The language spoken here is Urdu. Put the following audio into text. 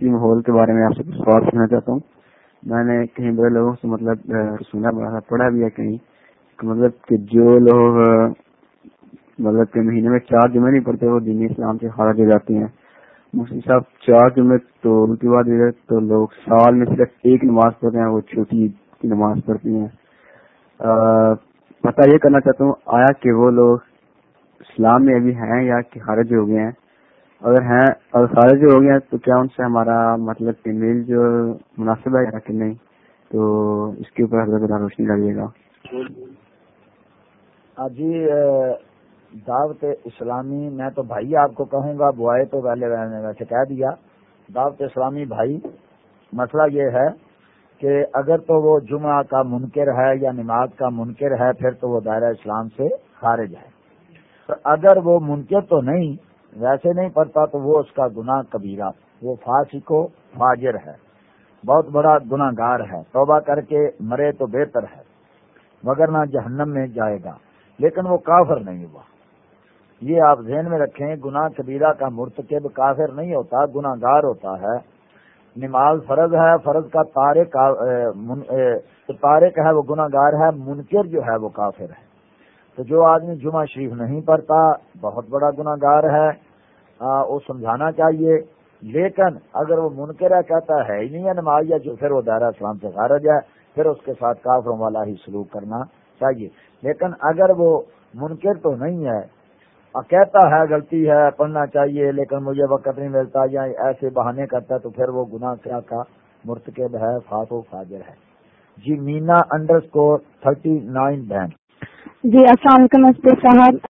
معاشی ماحول کے بارے میں آپ سے کچھ سوال پوچھنا چاہتا ہوں۔ میں نے کہیں بڑے لوگوں سے مطلب سنا پڑا پڑھا بھی ہے کہیں کہ مطلب کہ جو لوگ مطلب کہ مہینے میں چار جمعے نہیں پڑتے وہ دینی اسلام سے خارج ہو جاتے ہیں۔ مفتی صاحب، چار جمعے تو ان کی بات تو لوگ سال میں صرف ایک نماز پڑھتے ہیں، وہ چھوٹی کی نماز پڑھتی ہیں۔ پتہ یہ کرنا چاہتا ہوں، آیا کہ وہ لوگ اسلام میں ابھی ہیں یا کہ خارج ہو گئے ہیں؟ اگر ہیں اگر خارج ہو گئے تو کیا ان سے ہمارا مطلب کہ میل جو مناسب ہے یا کہ نہیں؟ تو اس کے اوپر حضرت روشنی ڈالیے گا۔ جی دعوت اسلامی، میں تو بھائی آپ کو کہوں گا، بوائے تو پہلے ویسے کہہ دیا۔ دعوت اسلامی بھائی، مسئلہ یہ ہے کہ اگر تو وہ جمعہ کا منکر ہے یا نماز کا منکر ہے، پھر تو وہ دائرہ اسلام سے خارج ہے۔ اگر وہ منکر تو نہیں ویسے نہیں پڑتا تو وہ اس کا گناہ کبیرہ، وہ فاسق و فاجر ہے۔ بہت بڑا گناہ گار ہے۔ توبہ کر کے مرے تو بہتر ہے۔ مگر نہ جہنم میں جائے گا۔ لیکن وہ کافر نہیں ہوا۔ یہ آپ ذہن میں رکھیں، گناہ کبیرہ کا مرتکب کافر نہیں ہوتا گناہ گار ہوتا ہے۔ نماز فرض ہے، فرض کا تارک تارک ہے وہ گناہ گار ہے، منکر جو ہے وہ کافر ہے۔ تو جو آدمی جمعہ شریف نہیں پڑھتا، بہت بڑا گناہ گار ہے وہ سمجھانا چاہیے۔ لیکن اگر وہ منکر ہے، کہتا ہے ہی نہیں ہے نماز یا جو، پھر وہ دائرہ اسلام سے خارج ہے۔ پھر اس کے ساتھ کافروں والا ہی سلوک کرنا چاہیے۔ لیکن اگر وہ منکر تو نہیں ہے کہتا ہے غلطی ہے، پڑھنا چاہیے، لیکن مجھے وقت نہیں ملتا، یا ایسے بہانے کرتا تو پھر وہ گناہ کیا کا مرتکب ہے فاتو فاجر ہے۔ جی Meena underscore thirty nine bank جی السلام علیکم صاحب